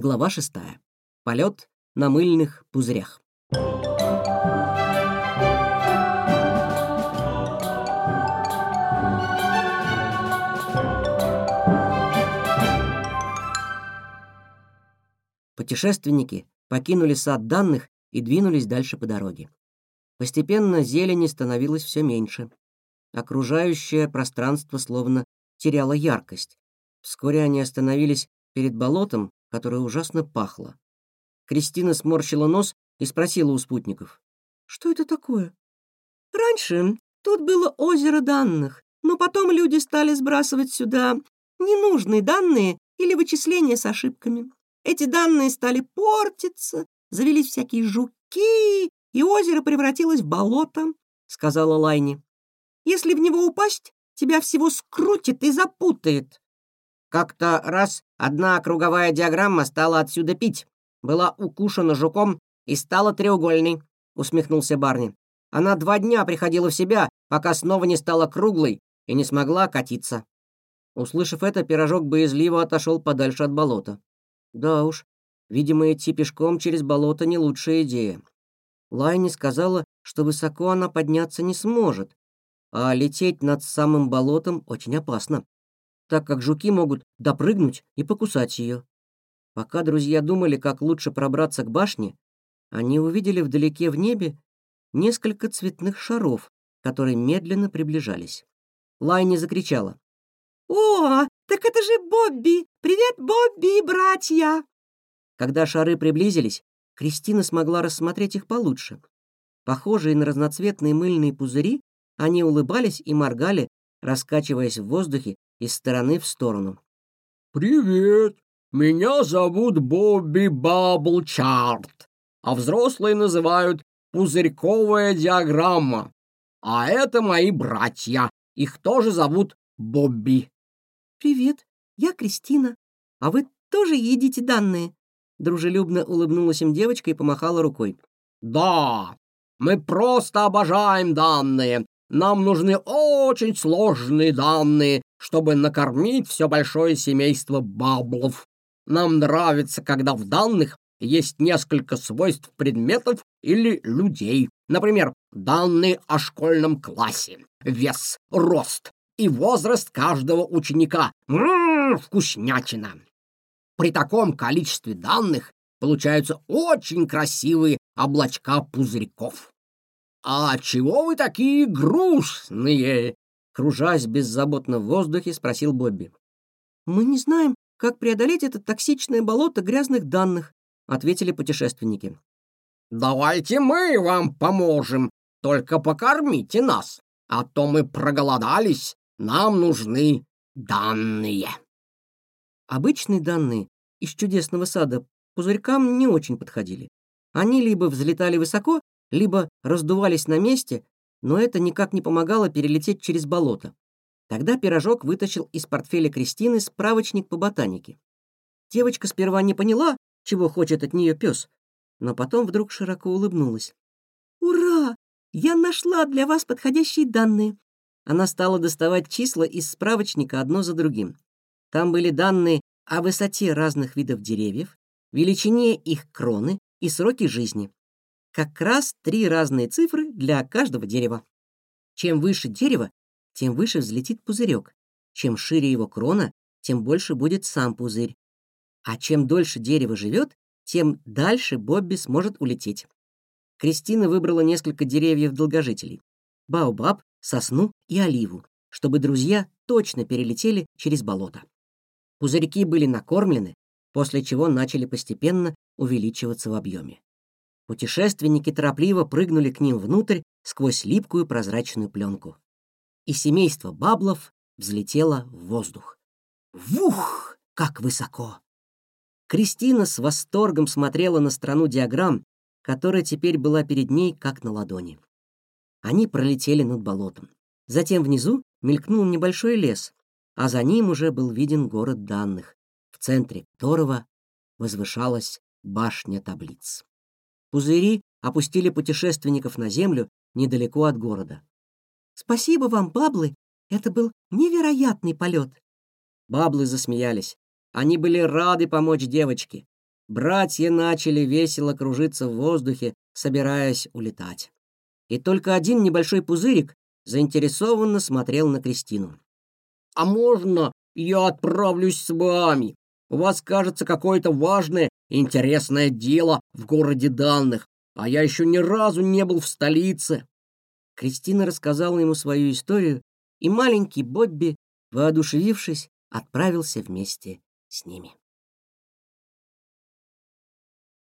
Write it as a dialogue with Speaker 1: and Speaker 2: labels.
Speaker 1: Глава шестая. Полет на мыльных пузырях. Путешественники покинули сад данных и двинулись дальше по дороге. Постепенно зелени становилось все меньше. Окружающее пространство словно теряло яркость. Вскоре они остановились перед болотом, которое ужасно пахло. Кристина сморщила нос и спросила у спутников. «Что это такое?» «Раньше тут было озеро данных, но потом люди стали сбрасывать сюда ненужные данные или вычисления с ошибками. Эти данные стали портиться, завелись всякие жуки, и озеро превратилось в болото», — сказала Лайни. «Если в него упасть, тебя всего скрутит и запутает». Как-то раз одна круговая диаграмма стала отсюда пить, была укушена жуком и стала треугольной, усмехнулся Барни. Она два дня приходила в себя, пока снова не стала круглой и не смогла катиться. Услышав это, пирожок боязливо отошел подальше от болота. Да уж, видимо, идти пешком через болото не лучшая идея. Лайни сказала, что высоко она подняться не сможет, а лететь над самым болотом очень опасно, так как жуки могут допрыгнуть и покусать ее. Пока друзья думали, как лучше пробраться к башне, они увидели вдалеке в небе несколько цветных шаров, которые медленно приближались. Лайни закричала. «О, так это же Бобби! Привет, Бобби и братья!» Когда шары приблизились, Кристина смогла рассмотреть их получше. Похожие на разноцветные мыльные пузыри, они улыбались и моргали, раскачиваясь в воздухе из стороны в сторону.
Speaker 2: «Привет! Меня зовут Бобби Баблчарт, а взрослые называют пузырьковая диаграмма. А это мои братья, их тоже зовут Бобби».
Speaker 1: «Привет, я Кристина. А вы тоже едите данные?» Дружелюбно улыбнулась им девочка и помахала рукой.
Speaker 2: «Да, мы просто обожаем данные. Нам нужны очень сложные данные, чтобы накормить все большое семейство баблов. Нам нравится, когда в данных есть несколько свойств предметов или людей. Например, данные о школьном классе, вес, рост и возраст каждого ученика. Ммм, вкуснятина! При таком количестве данных получаются очень красивые облачка пузырьков. «А чего вы такие грустные?» Кружась беззаботно в воздухе, спросил Бобби. «Мы не знаем, как преодолеть это токсичное болото грязных данных», ответили путешественники. «Давайте мы вам поможем, только покормите нас, а то мы проголодались, нам нужны данные».
Speaker 1: Обычные данные из чудесного сада пузырькам не очень подходили. Они либо взлетали высоко, либо раздувались на месте, но это никак не помогало перелететь через болото. Тогда пирожок вытащил из портфеля Кристины справочник по ботанике. Девочка сперва не поняла, чего хочет от нее пес, но потом вдруг широко улыбнулась. «Ура! Я нашла для вас подходящие данные!» Она стала доставать числа из справочника одно за другим. Там были данные о высоте разных видов деревьев, величине их кроны и сроке жизни. Как раз три разные цифры для каждого дерева. Чем выше дерево, тем выше взлетит пузырек. Чем шире его крона, тем больше будет сам пузырь. А чем дольше дерево живет, тем дальше Бобби сможет улететь. Кристина выбрала несколько деревьев-долгожителей. Баобаб, сосну и оливу, чтобы друзья точно перелетели через болото. Пузырьки были накормлены, после чего начали постепенно увеличиваться в объеме. Путешественники торопливо прыгнули к ним внутрь сквозь липкую прозрачную пленку. И семейство баблов взлетело в воздух. Вух! Как высоко! Кристина с восторгом смотрела на страну диаграмм, которая теперь была перед ней как на ладони. Они пролетели над болотом. Затем внизу мелькнул небольшой лес, а за ним уже был виден город данных, в центре которого возвышалась башня таблиц. Пузыри опустили путешественников на землю недалеко от города. «Спасибо вам, баблы! Это был невероятный полет!» Баблы засмеялись. Они были рады помочь девочке. Братья начали весело кружиться в воздухе, собираясь улетать. И только один небольшой пузырик заинтересованно смотрел на Кристину.
Speaker 2: «А можно я отправлюсь с вами? У вас, кажется, какое-то важное интересное дело в городе данных, а я еще ни разу не был в столице».
Speaker 1: Кристина рассказала ему свою историю, и маленький Бобби, воодушевившись, отправился вместе с ними.